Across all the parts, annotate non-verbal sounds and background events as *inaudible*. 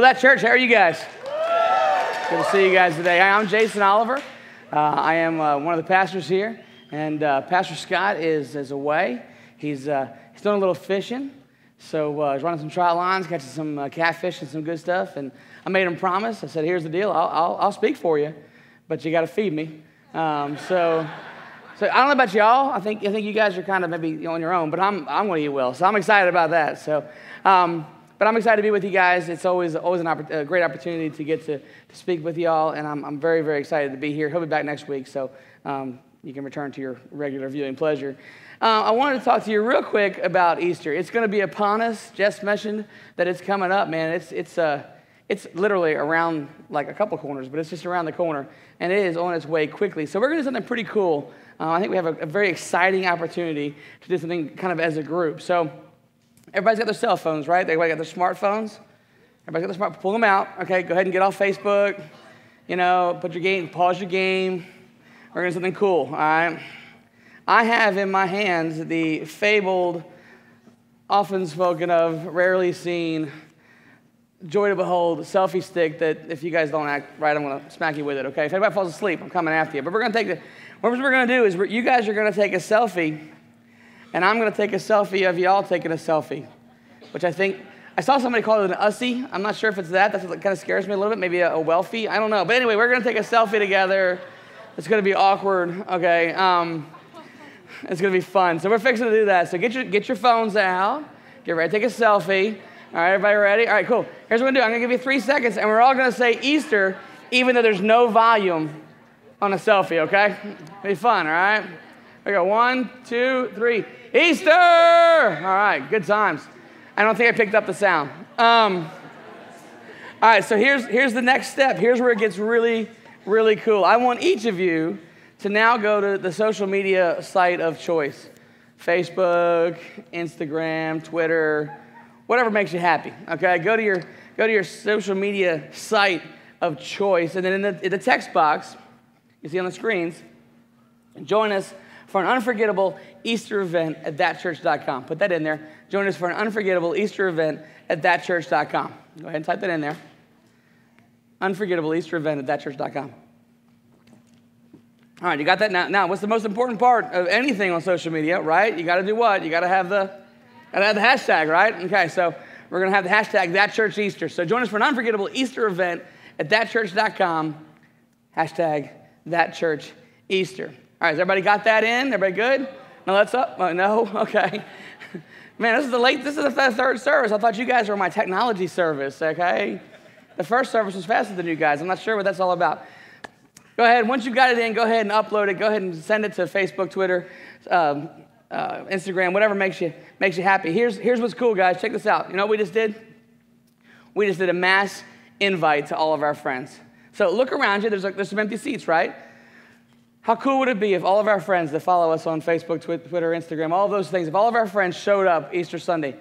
Hello, that church. How are you guys? Good to see you guys today. I'm Jason Oliver. Uh, I am uh, one of the pastors here, and uh, Pastor Scott is, is away. He's, uh, he's doing a little fishing, so uh, he's running some trout lines, catching some uh, catfish and some good stuff. And I made him promise. I said, "Here's the deal. I'll, I'll, I'll speak for you, but you got to feed me." Um, so. So I don't know about y'all. I think I think you guys are kind of maybe on your own, but I'm I'm going to eat well. So I'm excited about that. So um, but I'm excited to be with you guys. It's always, always oppor- a great opportunity to get to, to speak with y'all, and I'm, I'm very, very excited to be here. He'll be back next week, so um, you can return to your regular viewing pleasure. Uh, I wanted to talk to you real quick about Easter. It's going to be upon us. Jess mentioned that it's coming up, man. It's, it's, uh, it's literally around like a couple corners, but it's just around the corner, and it is on its way quickly. So we're going to do something pretty cool. Uh, I think we have a, a very exciting opportunity to do something kind of as a group. So Everybody's got their cell phones, right? They got their smartphones. Everybody's got their smart. Pull them out. Okay, go ahead and get off Facebook. You know, put your game, pause your game. We're gonna do something cool. All right. I have in my hands the fabled, often spoken of, rarely seen, joy to behold selfie stick that if you guys don't act right, I'm gonna smack you with it. Okay. If anybody falls asleep, I'm coming after you. But we're gonna take the. What we're gonna do is you guys are gonna take a selfie and I'm going to take a selfie of y'all taking a selfie, which I think I saw somebody call it an ussy. I'm not sure if it's that. That's what kind of scares me a little bit. Maybe a, a wealthy. I don't know. But anyway, we're going to take a selfie together. It's going to be awkward. Okay. Um, it's going to be fun. So we're fixing to do that. So get your get your phones out. Get ready to take a selfie. All right, everybody ready? All right, cool. Here's what I'm going to do. I'm going to give you three seconds, and we're all going to say Easter, even though there's no volume on a selfie. Okay? It'll be fun. All right. We go one, two, three. Easter! All right, good times. I don't think I picked up the sound. Um, all right, so here's, here's the next step. Here's where it gets really, really cool. I want each of you to now go to the social media site of choice Facebook, Instagram, Twitter, whatever makes you happy. Okay, go to your, go to your social media site of choice, and then in the, in the text box, you see on the screens, join us for an unforgettable Easter event at thatchurch.com. Put that in there. Join us for an unforgettable Easter event at thatchurch.com. Go ahead and type that in there. Unforgettable Easter event at thatchurch.com. All right, you got that now. Now, what's the most important part of anything on social media, right? You got to do what? You got to have the got to have the hashtag, right? Okay, so we're going to have the hashtag That Church Easter. So join us for an unforgettable Easter event at thatchurch.com. Hashtag That Church Easter. All right, has everybody got that in? Everybody good? No, that's up. Uh, no, *laughs* okay. Man, this is the late. This is the third service. I thought you guys were my technology service. Okay, the first service was faster than you guys. I'm not sure what that's all about. Go ahead. Once you've got it in, go ahead and upload it. Go ahead and send it to Facebook, Twitter, um, uh, Instagram, whatever makes you makes you happy. Here's here's what's cool, guys. Check this out. You know what we just did? We just did a mass invite to all of our friends. So look around you. There's like, there's some empty seats, right? How cool would it be if all of our friends that follow us on Facebook, Twitter, Instagram, all those things, if all of our friends showed up Easter Sunday?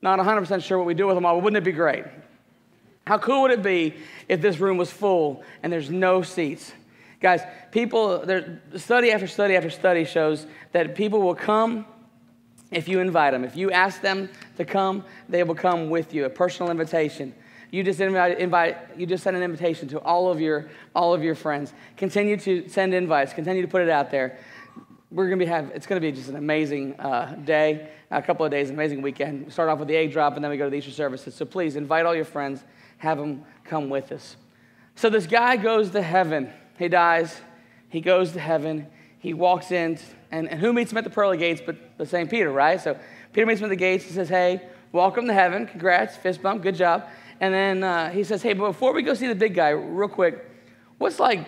Not 100% sure what we do with them all, but wouldn't it be great? How cool would it be if this room was full and there's no seats? Guys, people, study after study after study shows that people will come if you invite them. If you ask them to come, they will come with you, a personal invitation. You just invite, invite, you just send an invitation to all of your all of your friends. Continue to send invites. Continue to put it out there. We're gonna be have it's gonna be just an amazing uh, day, a couple of days, amazing weekend. We start off with the egg drop, and then we go to the Easter services. So please invite all your friends, have them come with us. So this guy goes to heaven. He dies. He goes to heaven. He walks in, and, and who meets him at the pearly gates but, but St. Peter, right? So Peter meets him at the gates. He says, "Hey, welcome to heaven. Congrats, fist bump, good job." And then uh, he says, Hey, but before we go see the big guy, real quick, what's like,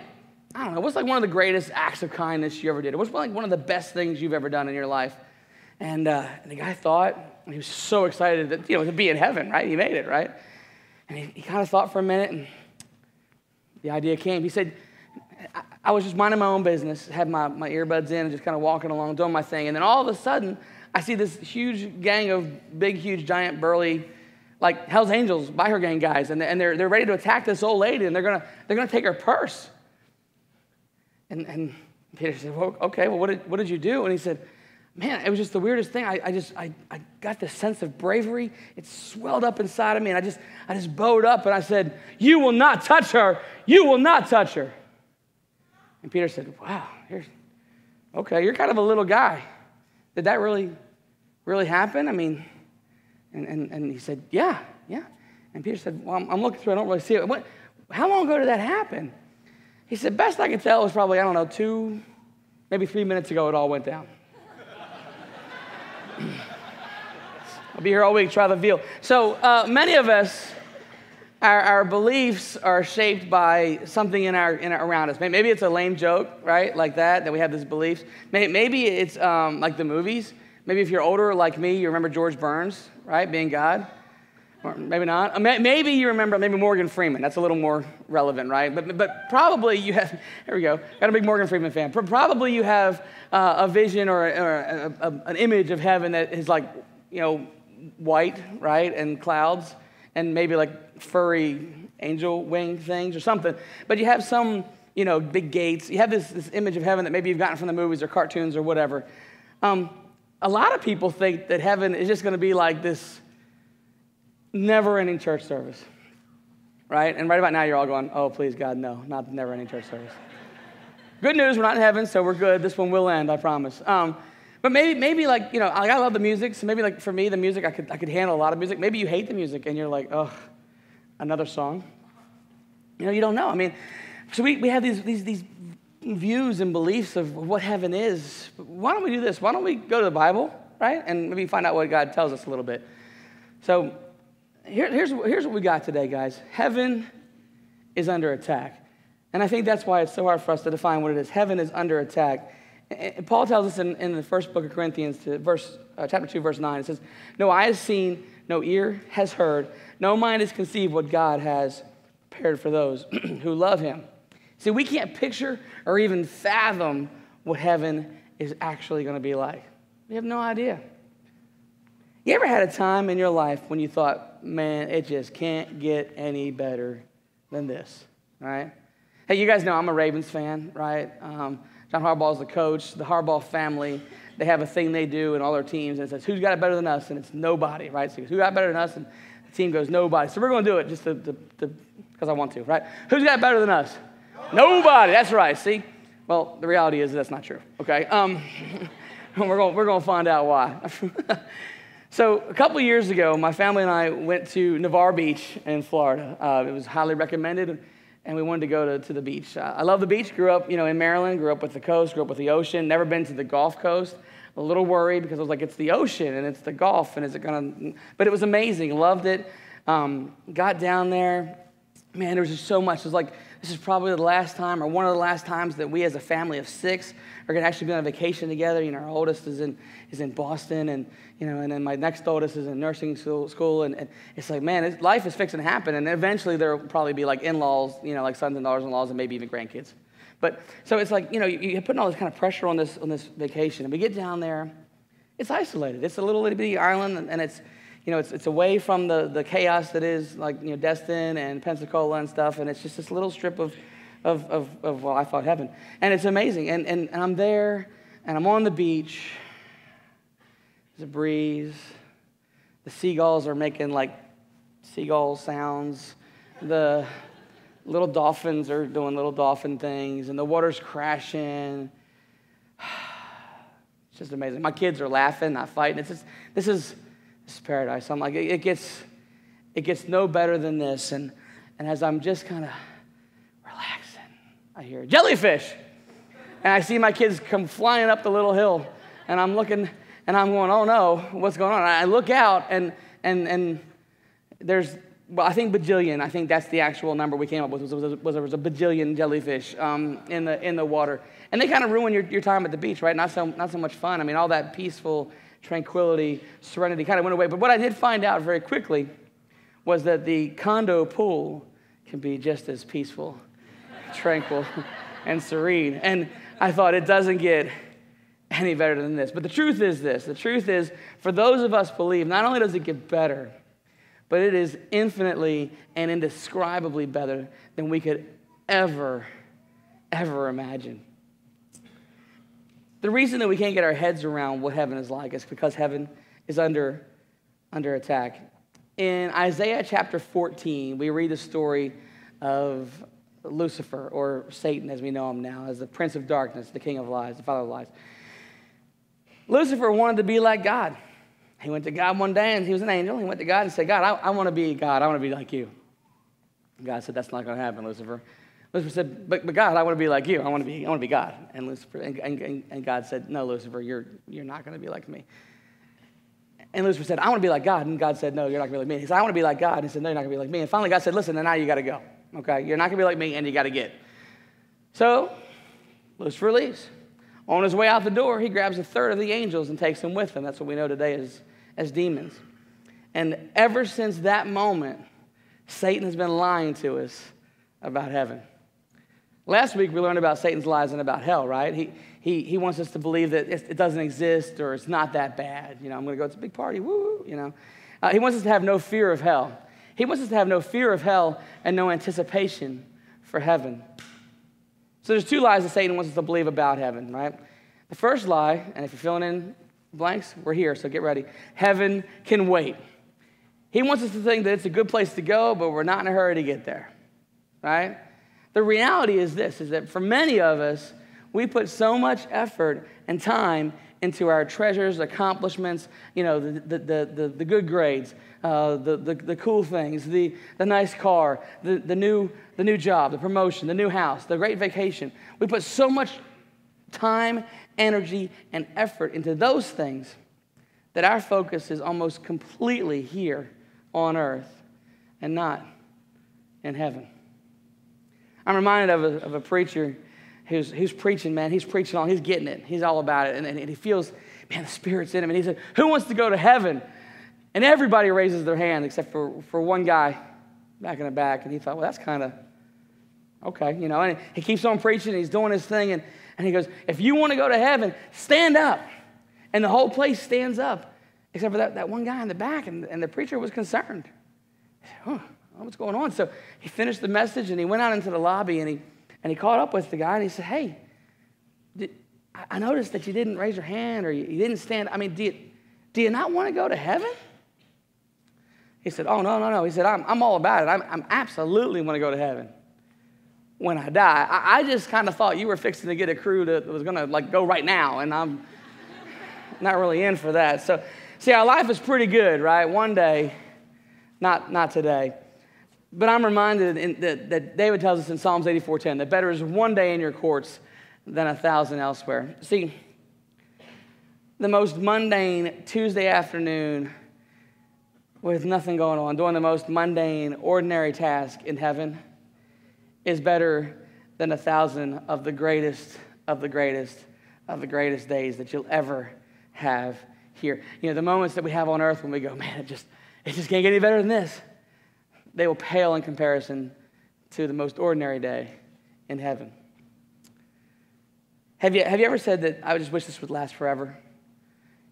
I don't know, what's like one of the greatest acts of kindness you ever did? What's like one of the best things you've ever done in your life? And, uh, and the guy thought, and he was so excited that, you know, to be in heaven, right? He made it, right? And he, he kind of thought for a minute, and the idea came. He said, I, I was just minding my own business, had my, my earbuds in, and just kind of walking along, doing my thing. And then all of a sudden, I see this huge gang of big, huge, giant, burly like Hell's Angels, by her gang guys, and, and they're, they're ready to attack this old lady, and they're gonna, they're gonna take her purse. And, and Peter said, well, okay, well, what did, what did you do? And he said, man, it was just the weirdest thing. I, I just, I, I got this sense of bravery. It swelled up inside of me, and I just, I just bowed up and I said, You will not touch her. You will not touch her. And Peter said, Wow, you're, okay, you're kind of a little guy. Did that really, really happen? I mean, and, and, and he said, Yeah, yeah. And Peter said, Well, I'm, I'm looking through, I don't really see it. What, how long ago did that happen? He said, Best I can tell was probably, I don't know, two, maybe three minutes ago it all went down. *laughs* I'll be here all week, try the veal. So uh, many of us, our, our, beliefs are shaped by something in our, in around us. Maybe it's a lame joke, right? Like that, that we have these beliefs. Maybe it's um, like the movies. Maybe if you're older like me, you remember George Burns, right? Being God. Or maybe not. Maybe you remember maybe Morgan Freeman. That's a little more relevant, right? But, but probably you have, *laughs* here we go, got a big Morgan Freeman fan. Probably you have uh, a vision or, or a, a, an image of heaven that is like, you know, white, right? And clouds and maybe like furry angel wing things or something. But you have some, you know, big gates. You have this, this image of heaven that maybe you've gotten from the movies or cartoons or whatever. Um, a lot of people think that heaven is just going to be like this never ending church service, right? And right about now, you're all going, oh, please, God, no, not the never ending church service. good news, we're not in heaven, so we're good. This one will end, I promise. Um, but maybe, maybe like, you know, I love the music, so maybe like for me, the music, I could, I could handle a lot of music. Maybe you hate the music and you're like, oh, another song. You know, you don't know. I mean, so we, we have these, these, these views and beliefs of what heaven is. Why don't we do this? Why don't we go to the Bible, right? And maybe find out what God tells us a little bit. So here, here's, here's what we got today, guys. Heaven is under attack. And I think that's why it's so hard for us to define what it is. Heaven is under attack. And Paul tells us in, in the first book of Corinthians, to verse, uh, chapter 2, verse 9, it says, No eye has seen, no ear has heard, no mind has conceived what God has prepared for those *clears throat* who love him. See, we can't picture or even fathom what heaven is actually going to be like. We have no idea. You ever had a time in your life when you thought, man, it just can't get any better than this, right? Hey, you guys know I'm a Ravens fan, right? Um, John Harbaugh is the coach. The Harbaugh family, they have a thing they do in all their teams, and it says, who's got it better than us? And it's nobody, right? So who got better than us? And the team goes, nobody. So we're going to do it just because I want to, right? Who's got better than us? Nobody. That's right. See? Well, the reality is that's not true, okay? Um, *laughs* we're going we're going to find out why. *laughs* So, a couple years ago, my family and I went to Navarre Beach in Florida. Uh, it was highly recommended, and we wanted to go to, to the beach. I love the beach. Grew up, you know, in Maryland. Grew up with the coast. Grew up with the ocean. Never been to the Gulf Coast. A little worried because I was like, it's the ocean and it's the Gulf, and is it gonna? But it was amazing. Loved it. Um, got down there. Man, there was just so much. It was like this is probably the last time, or one of the last times, that we as a family of six are going to actually be on a vacation together. You know, our oldest is in is in Boston, and you know, and then my next oldest is in nursing school, school and, and it's like, man, life is fixing to happen, and eventually there will probably be like in-laws, you know, like sons and daughters-in-laws, and maybe even grandkids. But so it's like, you know, you're putting all this kind of pressure on this on this vacation, and we get down there, it's isolated. It's a little itty bitty island, and it's you know, it's, it's away from the, the chaos that is like, you know, Destin and Pensacola and stuff, and it's just this little strip of, of, of, of well, I thought heaven. And it's amazing. And, and, and I'm there, and I'm on the beach. There's a breeze. The seagulls are making like seagull sounds. The little dolphins are doing little dolphin things, and the water's crashing. *sighs* It's just amazing. My kids are laughing, not fighting. It's just, this is paradise. I'm like, it gets, it gets no better than this. And, and as I'm just kind of relaxing, I hear jellyfish. And I see my kids come flying up the little hill. And I'm looking, and I'm going, oh no, what's going on? I look out, and, and, and there's, well, I think bajillion. I think that's the actual number we came up with, was, was, was was a bajillion jellyfish um, in, the, in the water. And they kind of ruin your, your time at the beach, right? Not so, not so much fun. I mean, all that peaceful tranquility, serenity kind of went away. But what I did find out very quickly was that the condo pool can be just as peaceful, tranquil, *laughs* and serene. And I thought it doesn't get any better than this. But the truth is this the truth is, for those of us believe, not only does it get better, but it is infinitely and indescribably better than we could ever, ever imagine. The reason that we can't get our heads around what heaven is like is because heaven is under, under attack. In Isaiah chapter 14, we read the story of Lucifer, or Satan as we know him now, as the prince of darkness, the king of lies, the father of lies. Lucifer wanted to be like God. He went to God one day and he was an angel. He went to God and said, God, I, I want to be God. I want to be like you. God said, That's not going to happen, Lucifer. Lucifer said, but, but God, I want to be like you. I want to be, I want to be God. And, Lucifer, and, and, and God said, No, Lucifer, you're, you're not going to be like me. And Lucifer said, I want to be like God. And God said, No, you're not going to be like me. He said, I want to be like God. And he said, No, you're not going to be like me. And finally, God said, Listen, now you got to go. Okay? You're not going to be like me, and you got to get. So, Lucifer leaves. On his way out the door, he grabs a third of the angels and takes them with him. That's what we know today as, as demons. And ever since that moment, Satan has been lying to us about heaven. Last week, we learned about Satan's lies and about hell, right? He, he, he wants us to believe that it doesn't exist or it's not that bad. You know, I'm going to go, it's a big party, woo, you know. Uh, he wants us to have no fear of hell. He wants us to have no fear of hell and no anticipation for heaven. So there's two lies that Satan wants us to believe about heaven, right? The first lie, and if you're filling in blanks, we're here, so get ready. Heaven can wait. He wants us to think that it's a good place to go, but we're not in a hurry to get there, right? The reality is this is that for many of us, we put so much effort and time into our treasures, accomplishments, you know, the, the, the, the, good grades, uh, the, the, the cool things, the, the nice car, the, the, new, the new job, the promotion, the new house, the great vacation. We put so much time, energy, and effort into those things that our focus is almost completely here on earth and not in heaven. I'm reminded of a, of a preacher who's, who's preaching, man. He's preaching on, he's getting it. He's all about it. And, and he feels, man, the Spirit's in him. And he said, Who wants to go to heaven? And everybody raises their hand except for, for one guy back in the back. And he thought, well, that's kind of okay, you know. And he keeps on preaching, he's doing his thing. And, and he goes, If you want to go to heaven, stand up. And the whole place stands up, except for that, that one guy in the back. And, and the preacher was concerned. Huh, what's going on? So he finished the message and he went out into the lobby and he, and he caught up with the guy and he said, Hey, did, I noticed that you didn't raise your hand or you, you didn't stand. I mean, do you, do you not want to go to heaven? He said, Oh, no, no, no. He said, I'm, I'm all about it. I'm, I'm absolutely want to go to heaven when I die. I, I just kind of thought you were fixing to get a crew that was going to like go right now, and I'm not really in for that. So, see, our life is pretty good, right? One day, not, not today. But I'm reminded in, that, that David tells us in Psalms 84:10 that better is one day in your courts than a thousand elsewhere. See, the most mundane Tuesday afternoon with nothing going on, doing the most mundane, ordinary task in heaven is better than a thousand of the greatest of the greatest of the greatest days that you'll ever have here. You know, the moments that we have on earth when we go, man, it just, it just can't get any better than this they will pale in comparison to the most ordinary day in heaven. Have you, have you ever said that I just wish this would last forever?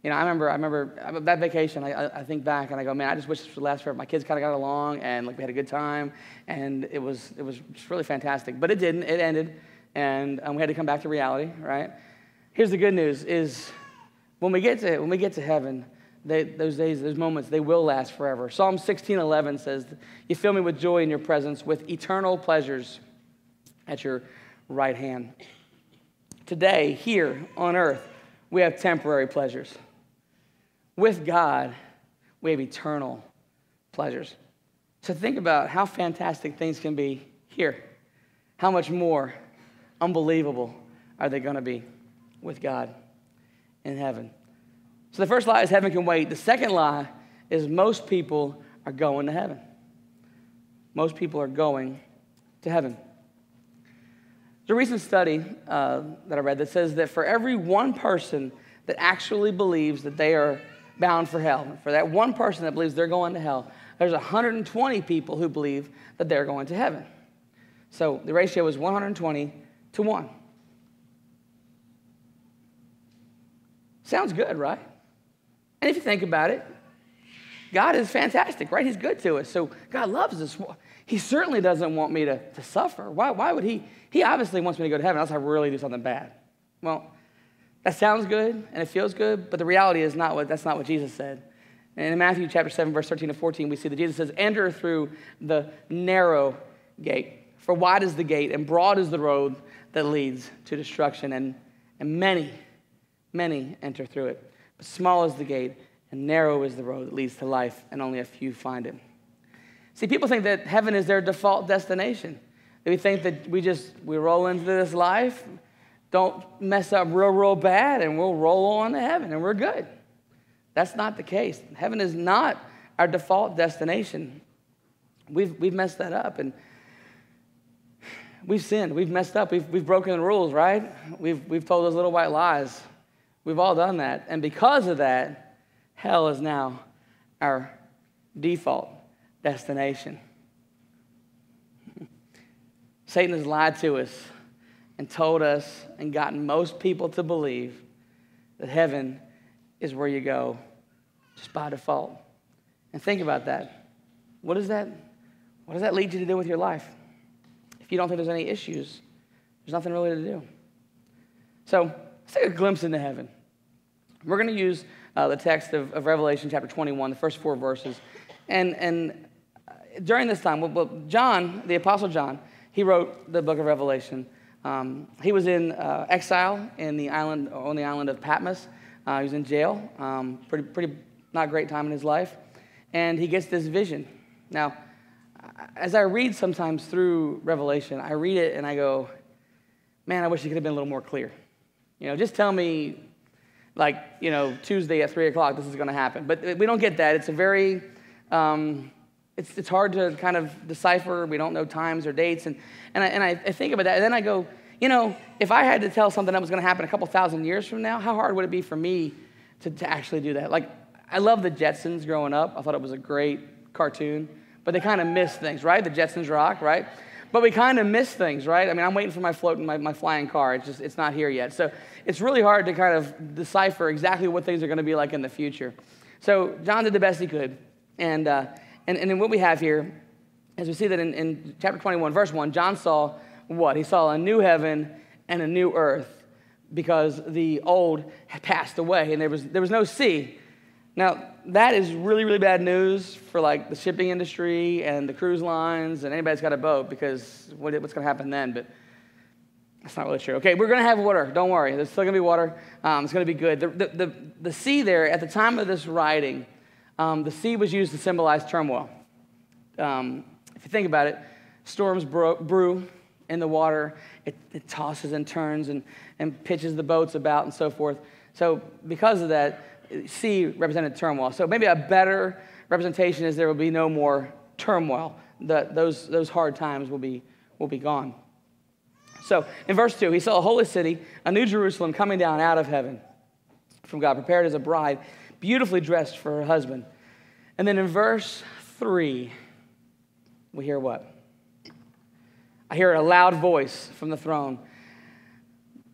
You know, I remember, I remember that vacation, I, I think back and I go, man, I just wish this would last forever. My kids kind of got along and like we had a good time and it was, it was just really fantastic. But it didn't, it ended and um, we had to come back to reality, right? Here's the good news is when we get to, when we get to heaven, they, those days, those moments, they will last forever. Psalm 16:11 says, "You fill me with joy in your presence, with eternal pleasures at your right hand." Today, here on earth, we have temporary pleasures. With God, we have eternal pleasures. So think about how fantastic things can be here. How much more unbelievable are they going to be with God in heaven? So the first lie is heaven can wait. The second lie is most people are going to heaven. Most people are going to heaven. There's a recent study uh, that I read that says that for every one person that actually believes that they are bound for hell, for that one person that believes they're going to hell, there's 120 people who believe that they're going to heaven. So the ratio is 120 to 1. Sounds good, right? And if you think about it, God is fantastic, right? He's good to us. So God loves us. He certainly doesn't want me to, to suffer. Why, why would he? He obviously wants me to go to heaven unless I really do something bad. Well, That sounds good and it feels good, but the reality is not what, that's not what Jesus said. And in Matthew chapter 7, verse 13 to 14, we see that Jesus says, Enter through the narrow gate. For wide is the gate and broad is the road that leads to destruction, and, and many, many enter through it. But small is the gate and narrow is the road that leads to life, and only a few find it. See, people think that heaven is their default destination. They think that we just we roll into this life, don't mess up real, real bad, and we'll roll on to heaven and we're good. That's not the case. Heaven is not our default destination. We've, we've messed that up and we've sinned. We've messed up. We've, we've broken the rules, right? We've, we've told those little white lies. We've all done that. And because of that, hell is now our default destination. *laughs* Satan has lied to us and told us and gotten most people to believe that heaven is where you go just by default. And think about that. What does that, what does that lead you to do with your life? If you don't think there's any issues, there's nothing really to do. So let's take a glimpse into heaven. We're going to use uh, the text of, of, Revelation chapter 21, the first four verses. And, and during this time, well, well, John, the Apostle John, he wrote the book of Revelation. Um, he was in uh, exile in the island, on the island of Patmos. Uh, he was in jail. Um, pretty, pretty not great time in his life. And he gets this vision. Now, as I read sometimes through Revelation, I read it and I go, man, I wish it could have been a little more clear. You know, just tell me, like, you know, Tuesday at 3 o'clock, this is going to happen. But we don't get that. It's a very, um, it's, it's hard to kind of decipher. We don't know times or dates. And, and, I, and I, think about that. And then I go, you know, if I had to tell something that was going to happen a couple thousand years from now, how hard would it be for me to, to actually do that? Like, I love the Jetsons growing up. I thought it was a great cartoon, but they kind of miss things, right? The Jetsons rock, right? But we kind of miss things, right? I mean, I'm waiting for my floating, my, my flying car. It's just, it's not here yet. So it's really hard to kind of decipher exactly what things are going to be like in the future. So John did the best he could. And, uh, and, and then what we have here, as we see that in, in chapter 21, verse 1, John saw what? He saw a new heaven and a new earth because the old had passed away and there was, there was no sea. Now, that is really, really bad news for like the shipping industry and the cruise lines and anybody that's got a boat because what, what's going to happen then? But that's not really true. Okay, we're going to have water. Don't worry. There's still going to be water. Um, it's going to be good. The, the, the, the, sea there, at the time of this writing, um, the sea was used to symbolize turmoil. Um, if you think about it, storms bro- brew, in the water. It, it, tosses and turns and, and pitches the boats about and so forth. So, because of that, sea represented turmoil. So, maybe a better representation is there will be no more turmoil. The, those, those hard times will be, will be gone. So, in verse 2, he saw a holy city, a new Jerusalem coming down out of heaven from God, prepared as a bride, beautifully dressed for her husband. And then in verse 3, we hear what? I hear a loud voice from the throne.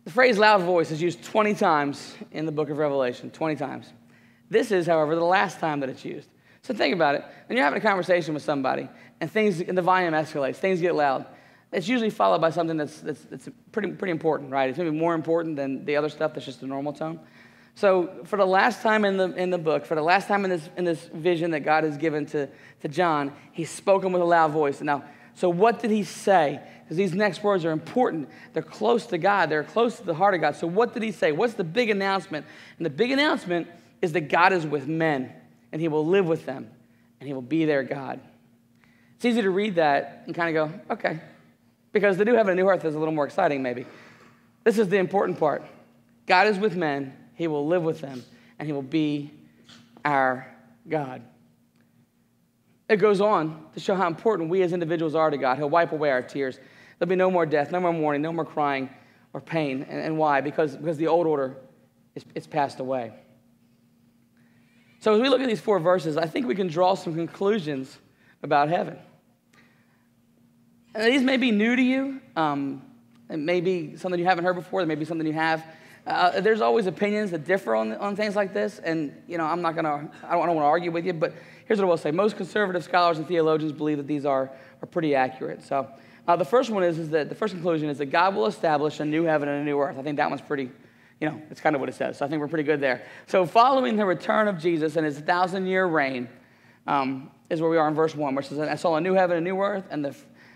The phrase loud voice is used 20 times in the book of Revelation, 20 times. This is, however, the last time that it's used. So think about it. When you're having a conversation with somebody and things and the volume escalates, things get loud, it's usually followed by something that's, that's, that's pretty, pretty important, right? It's maybe more important than the other stuff that's just a normal tone. So for the last time in the, in the book, for the last time in this, in this vision that God has given to, to John, he's spoken with a loud voice. Now so, what did he say? Because these next words are important. They're close to God, they're close to the heart of God. So, what did he say? What's the big announcement? And the big announcement is that God is with men, and he will live with them, and he will be their God. It's easy to read that and kind of go, okay, because the new heaven and new earth is a little more exciting, maybe. This is the important part God is with men, he will live with them, and he will be our God. It goes on to show how important we as individuals are to God. He'll wipe away our tears. There'll be no more death, no more mourning, no more crying or pain. And, and why? Because, because the old order is it's passed away. So as we look at these four verses, I think we can draw some conclusions about heaven. And these may be new to you. Um, it may be something you haven't heard before. It may be something you have. Uh, there's always opinions that differ on, on things like this. And, you know, I'm not going to, I don't, I don't want to argue with you, but here's what I will say. Most conservative scholars and theologians believe that these are, are pretty accurate. So uh, the first one is, is that the first conclusion is that God will establish a new heaven and a new earth. I think that one's pretty, you know, it's kind of what it says. So I think we're pretty good there. So following the return of Jesus and his thousand year reign um, is where we are in verse 1, where it says, I saw a new heaven and a new earth, and the,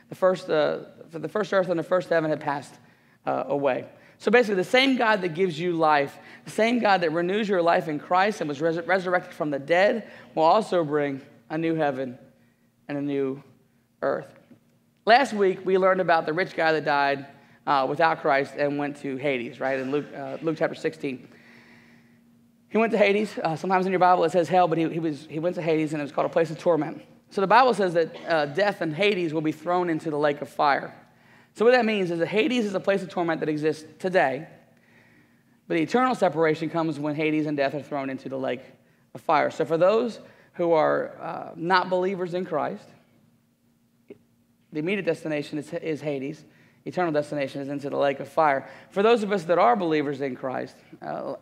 the, first, uh, the first earth and the first heaven had passed uh, away. So basically, the same God that gives you life, the same God that renews your life in Christ and was res- resurrected from the dead, will also bring a new heaven and a new earth. Last week, we learned about the rich guy that died uh, without Christ and went to Hades, right? In Luke, uh, Luke chapter 16. He went to Hades. Uh, sometimes in your Bible it says hell, but he, he, was, he went to Hades and it was called a place of torment. So the Bible says that uh, death and Hades will be thrown into the lake of fire. So what that means is that Hades is a place of torment that exists today, but the eternal separation comes when Hades and death are thrown into the lake of fire. So for those who are uh, not believers in Christ, the immediate destination is, is Hades eternal destination is into the lake of fire. For those of us that are believers in Christ, uh,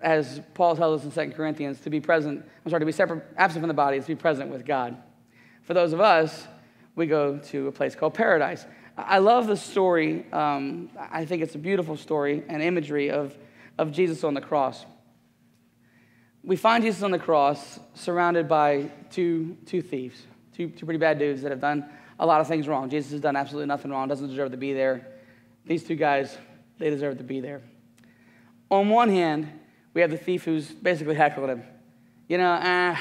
as Paul tells us in 2 Corinthians, to be present, I'm sorry, to be separate, absent from the body is to be present with God. For those of us, we go to a place called paradise. I love the story. Um, I think it's a beautiful story and imagery of, of Jesus on the cross. We find Jesus on the cross surrounded by two, two thieves, two, two pretty bad dudes that have done a lot of things wrong. Jesus has done absolutely nothing wrong, doesn't deserve to be there. These two guys, they deserve to be there. On one hand, we have the thief who's basically heckling him. You know, ah,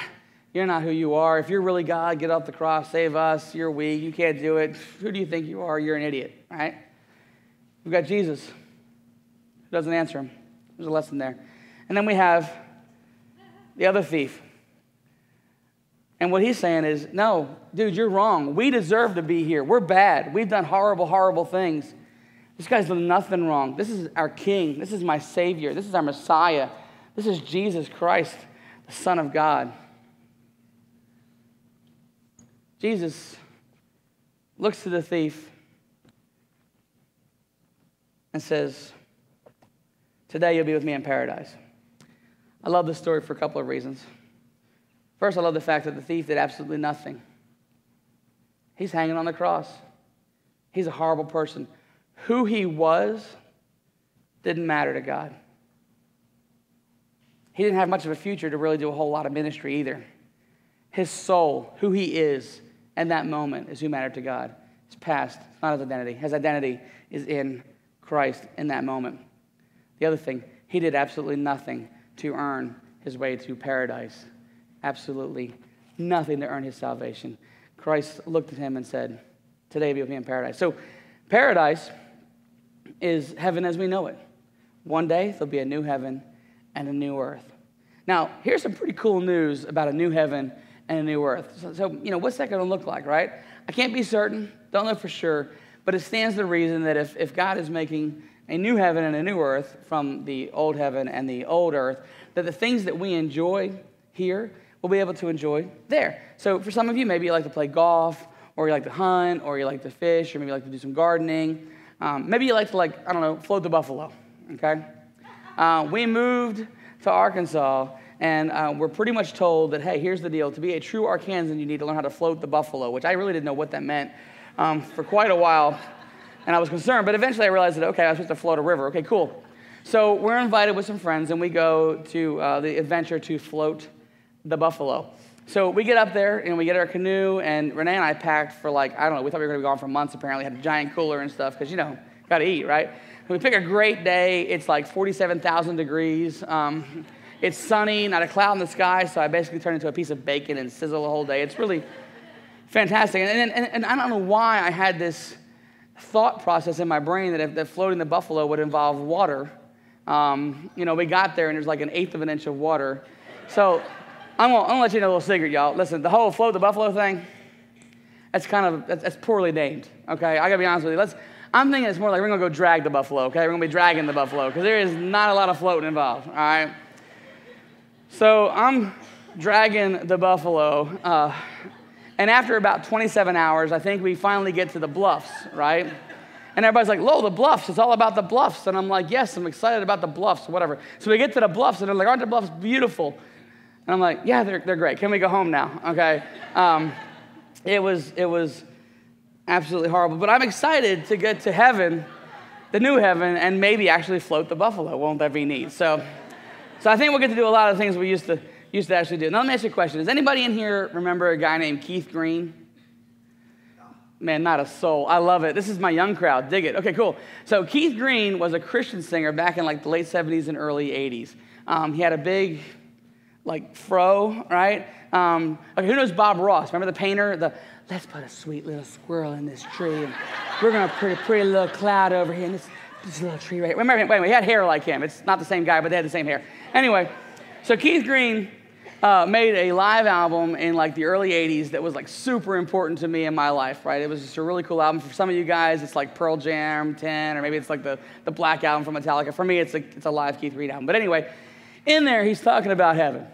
you're not who you are. If you're really God, get off the cross, save us. You're weak. You can't do it. Who do you think you are? You're an idiot, right? We've got Jesus who doesn't answer him. There's a lesson there. And then we have the other thief and what he's saying is, no, dude, you're wrong. We deserve to be here. We're bad. We've done horrible, horrible things. This guy's done nothing wrong. This is our king. This is my Savior. This is our Messiah. This is Jesus Christ, the Son of God. Jesus looks to the thief and says, Today you'll be with me in paradise. I love this story for a couple of reasons. First, I love the fact that the thief did absolutely nothing. He's hanging on the cross. He's a horrible person. Who he was didn't matter to God. He didn't have much of a future to really do a whole lot of ministry either. His soul, who he is, and that moment is who mattered to God. His past, it's not his identity. His identity is in Christ in that moment. The other thing, he did absolutely nothing to earn his way to paradise absolutely nothing to earn his salvation. Christ looked at him and said, Today be with me in paradise. So, paradise is heaven as we know it. One day, there'll be a new heaven and a new earth. Now, here's some pretty cool news about a new heaven and a new earth. So, so you know, what's that going to look like, right? I can't be certain, don't know for sure, but it stands to reason that if, if God is making a new heaven and a new earth from the old heaven and the old earth, that the things that we enjoy here will be able to enjoy there. So for some of you, maybe you like to play golf, or you like to hunt, or you like to fish, or maybe you like to do some gardening. Um, maybe you like to like I don't know, float the buffalo. Okay, uh, we moved to Arkansas, and uh, we're pretty much told that hey, here's the deal: to be a true Arkansan, you need to learn how to float the buffalo, which I really didn't know what that meant um, for quite a while, and I was concerned. But eventually, I realized that okay, I was supposed to float a river. Okay, cool. So we're invited with some friends, and we go to uh, the adventure to float the buffalo. So we get up there and we get our canoe, and Renee and I packed for like, I don't know, we thought we were gonna be gone for months apparently, had a giant cooler and stuff, because you know, gotta eat, right? And we pick a great day, it's like 47,000 degrees. Um, it's sunny, not a cloud in the sky, so I basically turn into a piece of bacon and sizzle the whole day. It's really fantastic. And, and, and I don't know why I had this thought process in my brain that if that floating the buffalo would involve water. Um, you know, we got there and there's like an eighth of an inch of water. So I'm gonna, I'm gonna let you know a little secret, y'all. Listen, the whole float the buffalo thing, that's kind of that's, that's, poorly named. Okay, I gotta be honest with you. Let's. I'm thinking it's more like we're gonna go drag the buffalo. Okay, we're gonna be dragging the buffalo because there is not a lot of floating involved. All right. So I'm dragging the buffalo, uh, and after about 27 hours, I think we finally get to the bluffs, right? And everybody's like, Lo, the bluffs, it's all about the bluffs. And I'm like, Yes, I'm excited about the bluffs, whatever. So we get to the bluffs, and they're like, Aren't the bluffs beautiful? And I'm like, yeah, they're, they're great. Can we go home now? Okay. Um, it was it was absolutely horrible. But I'm excited to get to heaven the new heaven and maybe actually float the buffalo. Won't that be neat? So, so I think we'll get to do a lot of things we used to, used to actually do. Now, let me ask you a question. Does anybody in here remember a guy named Keith Green? Man, not a soul. I love it. This is my young crowd. Dig it. Okay, cool. So Keith Green was a Christian singer back in like the late 70s and early 80s. Um, he had a big, like, fro, right? Um, okay, who knows Bob Ross? Remember the painter? The let's put a sweet little squirrel in this tree, and we're gonna put a pretty little cloud over here, and this, this little tree right. Remember, wait, wait, he had hair like him. It's not the same guy, but they had the same hair. Anyway, so Keith Green uh, made a live album in like the early 80s that was like super important to me in my life, right? It was just a really cool album. For some of you guys, it's like Pearl Jam 10, or maybe it's like the, the Black Album from Metallica. For me, it's a, it's a live Keith Green album. But anyway, in there, he's talking about heaven.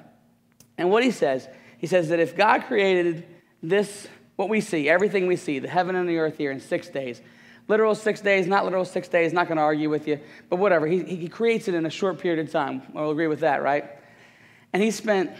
And what he says, he says that if God created this, what we see, everything we see, the heaven and the earth here in six days, literal six days, not literal six days, not going to argue with you, but whatever. He, he creates it in a short period of time. We'll agree with that, right? And he spent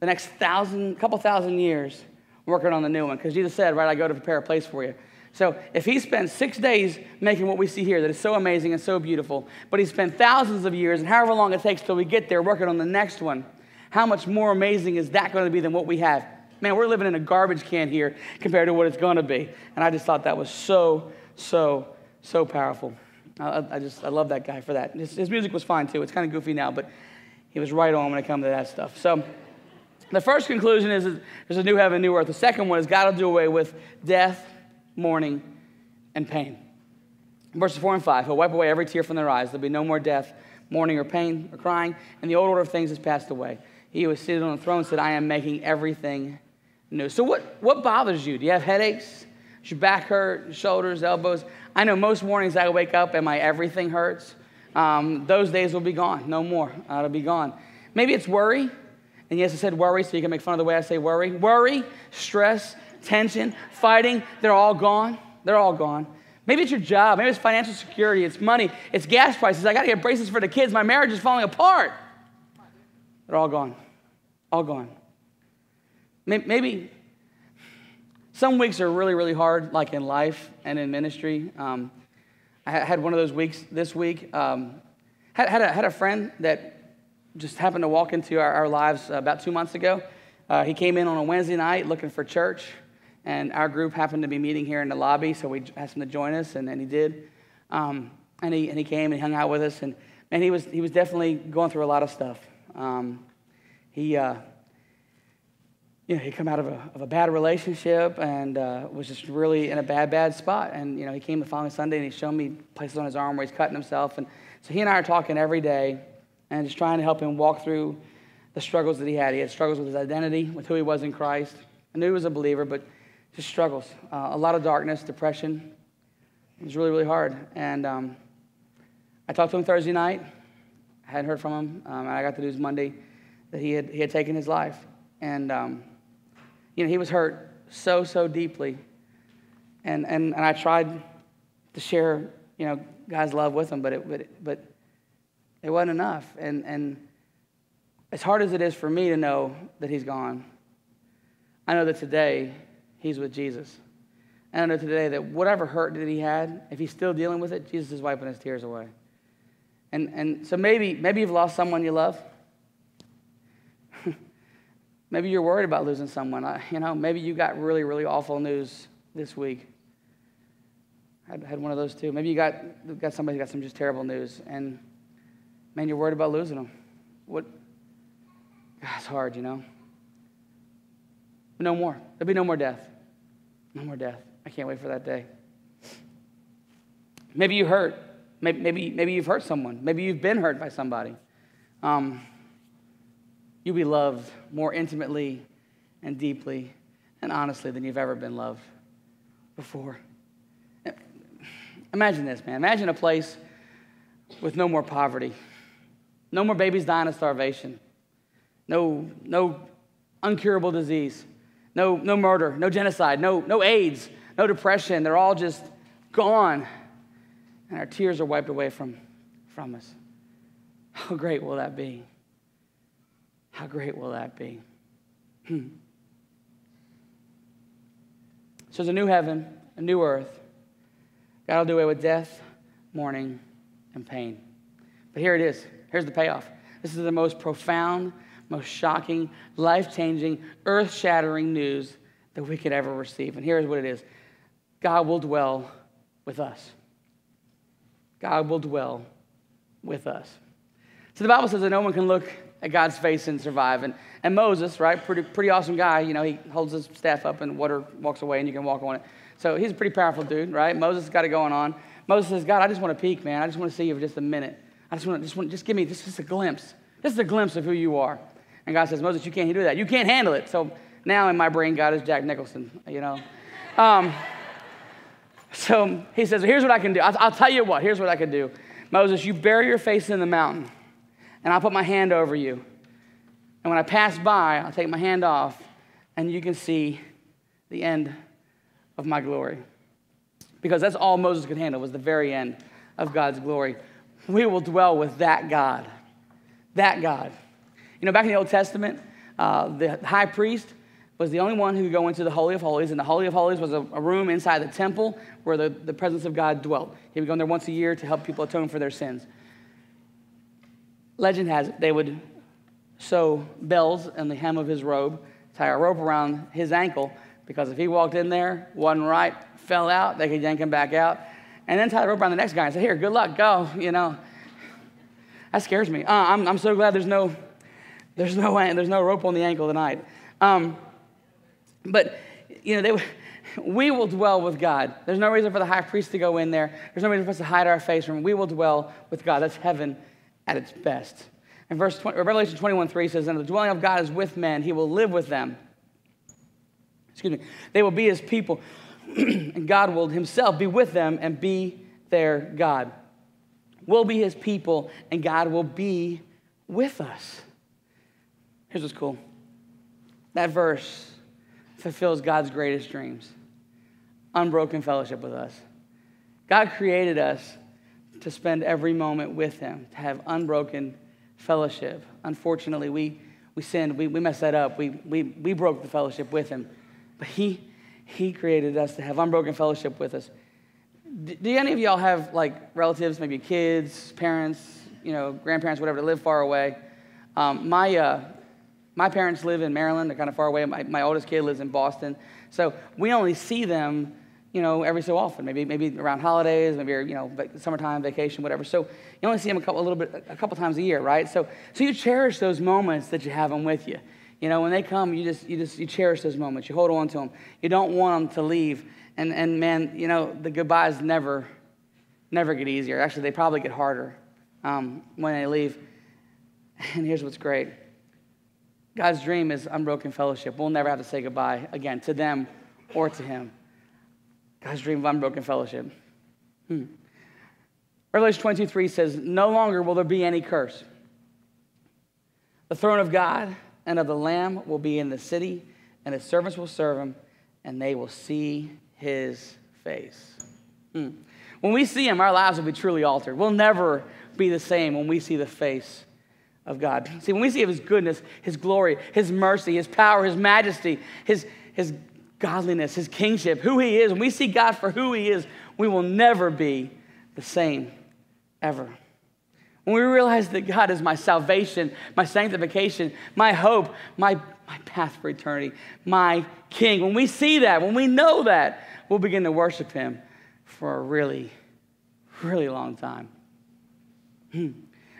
the next thousand, couple thousand years working on the new one. Because Jesus said, right, I go to prepare a place for you. So if he spent six days making what we see here that is so amazing and so beautiful, but he spent thousands of years and however long it takes till we get there working on the next one, how much more amazing is that going to be than what we have? Man, we're living in a garbage can here compared to what it's going to be. And I just thought that was so, so, so powerful. I, I just, I love that guy for that. His, his music was fine too. It's kind of goofy now, but he was right on when it comes to that stuff. So, the first conclusion is there's a new heaven, new earth. The second one is God will do away with death, mourning, and pain. Verses 4 and 5 He'll wipe away every tear from their eyes. There'll be no more death, mourning, or pain, or crying, and the old order of things has passed away. He who was seated on the throne said, I am making everything new. So, what, what bothers you? Do you have headaches? Back hurt? Shoulders, elbows? I know most mornings I wake up and my everything hurts. Um, those days will be gone. No more. Uh, it'll be gone. Maybe it's worry. And yes, I said worry, so you can make fun of the way I say worry. Worry, stress, tension, fighting, they're all gone. They're all gone. Maybe it's your job. Maybe it's financial security. It's money. It's gas prices. I got to get braces for the kids. My marriage is falling apart. They're all gone. All gone. Maybe some weeks are really, really hard, like in life and in ministry. Um, I had one of those weeks this week. Um, had, had, a, had a friend that just happened to walk into our, our lives about two months ago. Uh, he came in on a Wednesday night looking for church, and our group happened to be meeting here in the lobby, so we asked him to join us, and, and he did. Um, and, he, and he came and hung out with us, and, and he, was, he was definitely going through a lot of stuff. Um, he, uh, you know, he come out of a, of a bad relationship and uh, was just really in a bad, bad spot. And, you know, he came the following Sunday and he showed me places on his arm where he's cutting himself. And so he and I are talking every day and just trying to help him walk through the struggles that he had. He had struggles with his identity, with who he was in Christ. I knew he was a believer, but just struggles. Uh, a lot of darkness, depression. It was really, really hard. And um, I talked to him Thursday night. I hadn't heard from him. Um, and I got the news Monday that he had, he had taken his life. And, um, you know, he was hurt so, so deeply. And, and, and I tried to share, you know, God's love with him, but, it, but, but it wasn't enough. And, and as hard as it is for me to know that he's gone, I know that today he's with Jesus. And I know today that whatever hurt that he had, if he's still dealing with it, Jesus is wiping his tears away. And, and so maybe, maybe you've lost someone you love. Maybe you're worried about losing someone. You know, maybe you got really, really awful news this week. I had one of those too. Maybe you got, got somebody got some just terrible news. And Man, you're worried about losing them. What? It's hard, you know. No more. There'll be no more death. No more death. I can't wait for that day. Maybe you hurt. Maybe, maybe, maybe you've hurt someone. Maybe you've been hurt by somebody. Um, you'll be loved more intimately and deeply and honestly than you've ever been loved before. Imagine this, man. Imagine a place with no more poverty. No more babies dying of starvation. No, no uncurable disease. No, no murder, no genocide, no, no AIDS, no depression. They're all just gone. And our tears are wiped away from, from us. How great will that be? How great will that be? Hmm. So there's a new heaven, a new earth. God will do away with death, mourning, and pain. But here it is. Here's the payoff. This is the most profound, most shocking, life changing, earth shattering news that we could ever receive. And here's what it is God will dwell with us. God will dwell with us. So the Bible says that no one can look at God's face and survive. And, and Moses, right, pretty, pretty awesome guy, you know, he holds his staff up and water walks away and you can walk on it. So he's a pretty powerful dude, right? Moses got it going on. Moses says, God, I just want to peek, man. I just want to see you for just a minute. I just want to, just, want, just give me just, just a glimpse. Just a glimpse of who you are. And God says, Moses, you can't do that. You can't handle it. So now in my brain, God is Jack Nicholson, you know. Um, so he says, Here's what I can do. I'll, I'll, tell you what. Here's what I can do. Moses, you bury your face in the mountain, and I'll put my hand over you. And when I pass by, I'll take my hand off, and you can see the end of my glory. Because that's all Moses could handle was the very end of God's glory. We will dwell with that God. That God. You know, back in the Old Testament, uh, the high priest was the only one who could go into the Holy of Holies, and the Holy of Holies was a, a, room inside the temple where the, the presence of God dwelt. He would go in there once a year to help people atone for their sins. Legend has it they would sew bells in the hem of his robe, tie a rope around his ankle, because if he walked in there, wasn't right, fell out, they could yank him back out, and then tie the rope around the next guy and say, Here, good luck, go, you know. That scares me. Uh, I'm, I'm so glad there's no, there's no, there's no rope on the ankle tonight. Um, but, you know, they, would we will dwell with God. There's no reason for the high priest to go in there. There's no reason for us to hide our face from him. We will dwell with God. That's heaven at its best. And verse 20, Revelation 21 3 says, And the dwelling of God is with men, he will live with them. Excuse me. They will be his people, *clears throat* and God will himself be with them and be their God. We'll be his people, and God will be with us. Here's what's cool that verse fulfills God's greatest dreams unbroken fellowship with us. God created us to spend every moment with Him, to have unbroken fellowship. Unfortunately, we, we sinned, we, we messed that up, we, we, we broke the fellowship with Him. But He, he created us to have unbroken fellowship with us. Do, do any of y'all have like relatives, maybe kids, parents, you know, grandparents, whatever, that live far away? Um, my, uh, my parents live in Maryland, they're kind of far away. My, my oldest kid lives in Boston. So we only see them, you know, every so often, maybe, maybe around holidays, maybe, you know, summertime, vacation, whatever. So you only see them a couple, a little bit, a couple times a year, right? So, so you cherish those moments that you have them with you. You know, when they come, you just, you just, you cherish those moments. You hold on to them. You don't want them to leave. And, and man, you know, the goodbyes never, never get easier. Actually, they probably get harder um, when they leave. And here's what's great God's dream is unbroken fellowship. We'll never have to say goodbye again to them or to Him. God's dream of unbroken fellowship. Hmm. Revelation 23 says, No longer will there be any curse. The throne of God and of the Lamb will be in the city, and his servants will serve him, and they will see his face. Hmm. When we see him, our lives will be truly altered. We'll never be the same when we see the face of God. See, when we see of His goodness, His glory, His mercy, His power, His majesty, His, His godliness, His kingship, who He is, when we see God for who He is, we will never be the same ever. When we realize that God is my salvation, my sanctification, my hope, my, my path for eternity, my King, when we see that, when we know that, we'll begin to worship Him for a really, really long time. Hmm.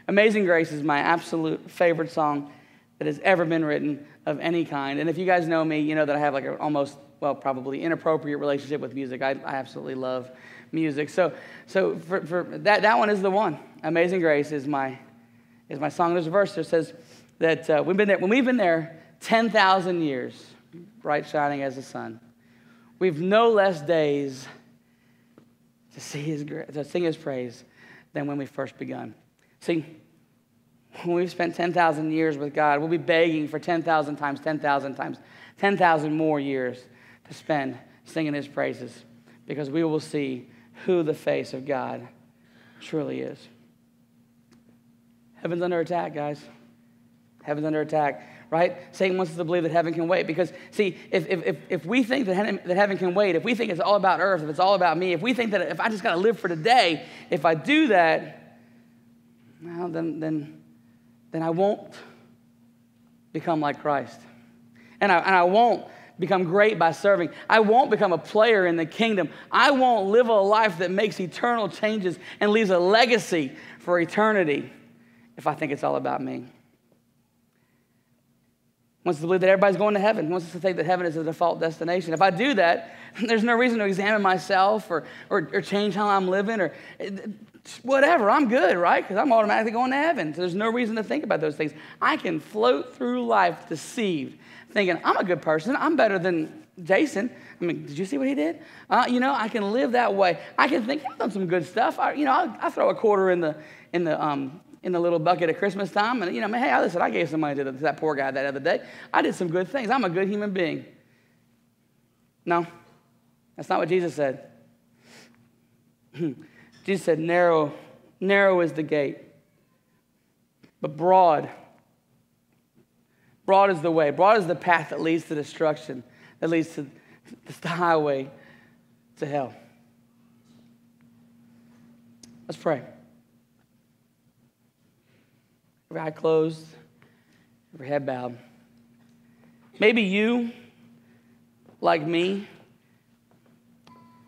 Amazing Grace is my absolute favorite song that has ever been written of any kind. And if you guys know me, you know that I have like an almost, well, probably inappropriate relationship with music. I, I absolutely love music. So, so for, for that, that one is the one. Amazing Grace is my, is my song. There's a verse that says that uh, we've been there, when we've been there 10,000 years, bright shining as the sun, we've no less days to, see his, to sing his praise than when we first begun. See, when we've spent 10,000 years with God, we'll be begging for 10,000 times, 10,000 times, 10,000 more years to spend singing His praises because we will see who the face of God truly is. Heaven's under attack, guys. Heaven's under attack. right? Satan wants us to believe that heaven can wait. Because, see, if, if, if, we think that heaven, that heaven can wait, if we think it's all about earth, if it's all about me, if we think that if I just got to live for today, if I do that, well, then, then, then I won't become like Christ. And I, and I won't become great by serving. I won't become a player in the kingdom. I won't live a life that makes eternal changes and leaves a legacy for eternity if I think it's all about me. Wants to believe that everybody's going to heaven. Wants to think that heaven is the default destination. If I do that, *laughs* there's no reason to examine myself or, or, or change how I'm living or whatever. I'm good, right? Because I'm automatically going to heaven. So there's no reason to think about those things. I can float through life deceived, thinking, I'm a good person. I'm better than Jason. I mean, did you see what he did? Uh, you know, I can live that way. I can think I've done some good stuff. I, you know, I, I throw a quarter in the in the um, in the little bucket at Christmas time. And, you know, hey, listen, I gave some money to, the, to that poor guy that other day. I did some good things. I'm a good human being. No, that's not what Jesus said. *clears throat* Jesus said, narrow, narrow is the gate, but broad. Broad is the way. Broad is the path that leads to destruction, that leads to *laughs* the highway to hell. Let's pray. every eye closed, every head bowed. Maybe you, like me,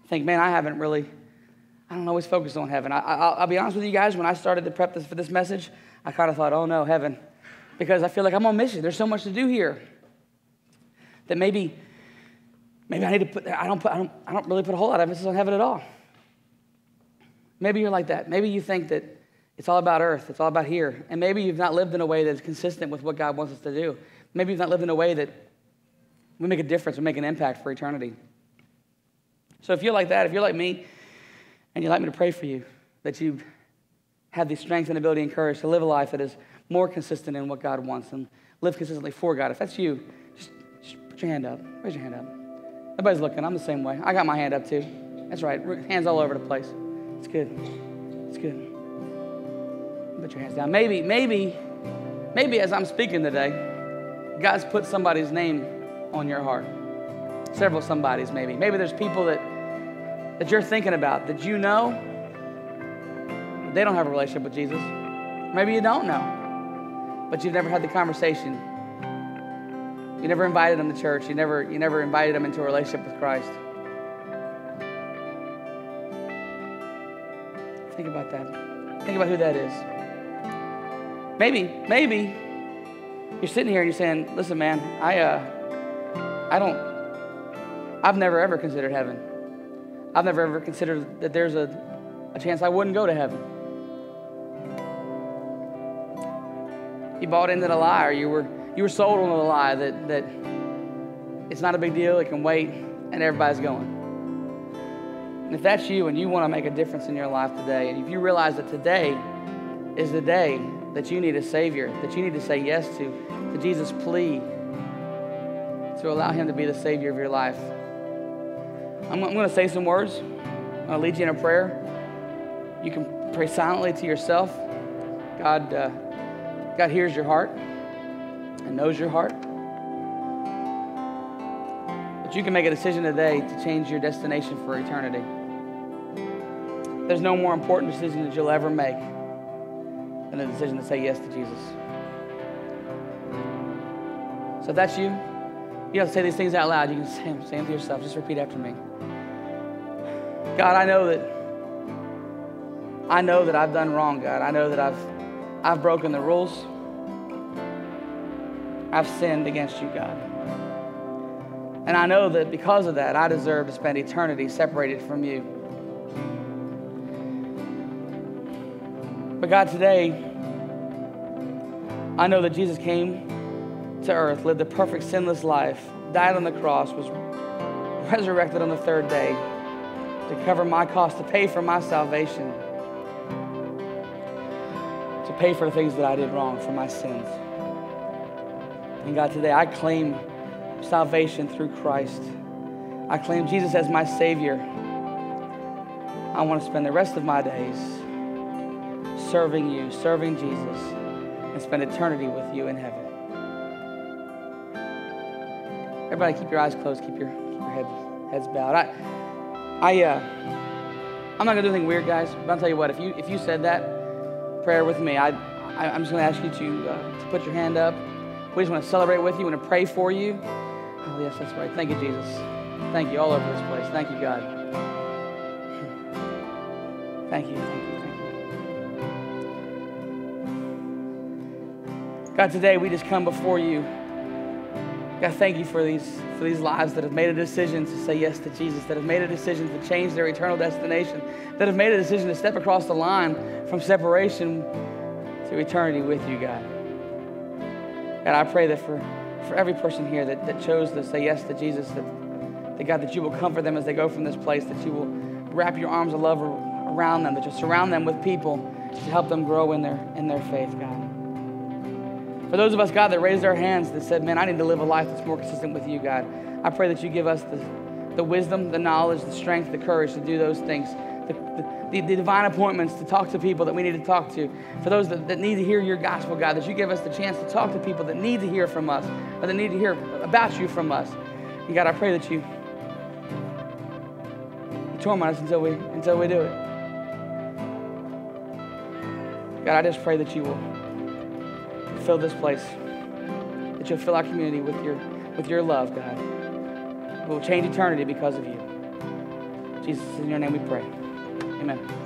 think, man, I haven't really, I don't always focus on heaven. I, will be honest with you guys, when I started to prep this, for this message, I kind of thought, oh no, heaven, because I feel like I'm on mission. There's so much to do here that maybe, maybe I need to put, I don't, put, I don't, I don't really put a whole lot of emphasis on heaven at all. Maybe you're like that. Maybe you think that it's all about earth. It's all about here. And maybe you've not lived in a way that's consistent with what God wants us to do. Maybe you've not lived in a way that we make a difference, we make an impact for eternity. So if you're like that, if you're like me, and you'd like me to pray for you, that you have the strength and ability and courage to live a life that is more consistent in what God wants and live consistently for God. If that's you, just, just put your hand up. Raise your hand up. Everybody's looking. I'm the same way. I got my hand up too. That's right. Hands all over the place. It's good. It's good. Put your hands down. Maybe, maybe, maybe as I'm speaking today, God's put somebody's name on your heart. Several somebody's maybe. Maybe there's people that that you're thinking about that you know they don't have a relationship with Jesus. Maybe you don't know, but you've never had the conversation. You never invited them to church. You never, you never invited them into a relationship with Christ. Think about that. Think about who that is. Maybe, maybe you're sitting here and you're saying, listen, man, I, uh, I don't, I've never ever considered heaven. I've never ever considered that there's a, a chance I wouldn't go to heaven. You bought into the lie, or you were, you were sold on the lie that, that it's not a big deal, it can wait, and everybody's going. And if that's you and you want to make a difference in your life today, and if you realize that today is the day that you need a Savior, that you need to say yes to, to Jesus' plea to allow Him to be the Savior of your life. I'm, I'm going to say some words. I'm going to lead you in a prayer. You can pray silently to yourself. God, uh, God hears your heart and knows your heart. But you can make a decision today to change your destination for eternity. There's no more important decision that you'll ever make than the decision to say yes to Jesus. So if that's you, you have to say these things out loud. You can say them, say them to yourself. Just repeat after me. God, I know that I know that I've done wrong, God. I know that I've I've broken the rules. I've sinned against you, God. And I know that because of that, I deserve to spend eternity separated from you. But God, today, I know that Jesus came to earth, lived a perfect, sinless life, died on the cross, was resurrected on the third day to cover my cost, to pay for my salvation, to pay for the things that I did wrong, for my sins. And God, today I claim salvation through Christ. I claim Jesus as my Savior. I want to spend the rest of my days serving you, serving Jesus, and spend eternity with you in heaven. Everybody, keep your eyes closed. Keep your, keep your head, heads bowed. I, I, uh, I'm not gonna do anything weird, guys. But I'll tell you what. If you if you said that prayer with me, I, I am just gonna ask you to uh, to put your hand up. We just want to celebrate with you. We want to pray for you. Oh yes, that's right. Thank you, Jesus. Thank you all over this place. Thank you, God. Thank you. Thank you. Thank you. God, today we just come before you. God, thank you for these, for these lives that have made a decision to say yes to Jesus, that have made a decision to change their eternal destination, that have made a decision to step across the line from separation to eternity with you, God. And I pray that for, for every person here that, that chose to say yes to Jesus, that, that God, that you will comfort them as they go from this place, that you will wrap your arms of love around them, that you'll surround them with people to help them grow in their, in their faith, God. For those of us, God, that raised our hands that said, Man, I need to live a life that's more consistent with you, God, I pray that you give us the, the wisdom, the knowledge, the strength, the courage to do those things, the, the, the divine appointments to talk to people that we need to talk to. For those that, that need to hear your gospel, God, that you give us the chance to talk to people that need to hear from us or that need to hear about you from us. And God, I pray that you, you torment us until we, until we do it. God, I just pray that you will fill this place, that you'll fill our community with your, with your love, God. We'll change eternity because of you. Jesus, in your name we pray. Amen.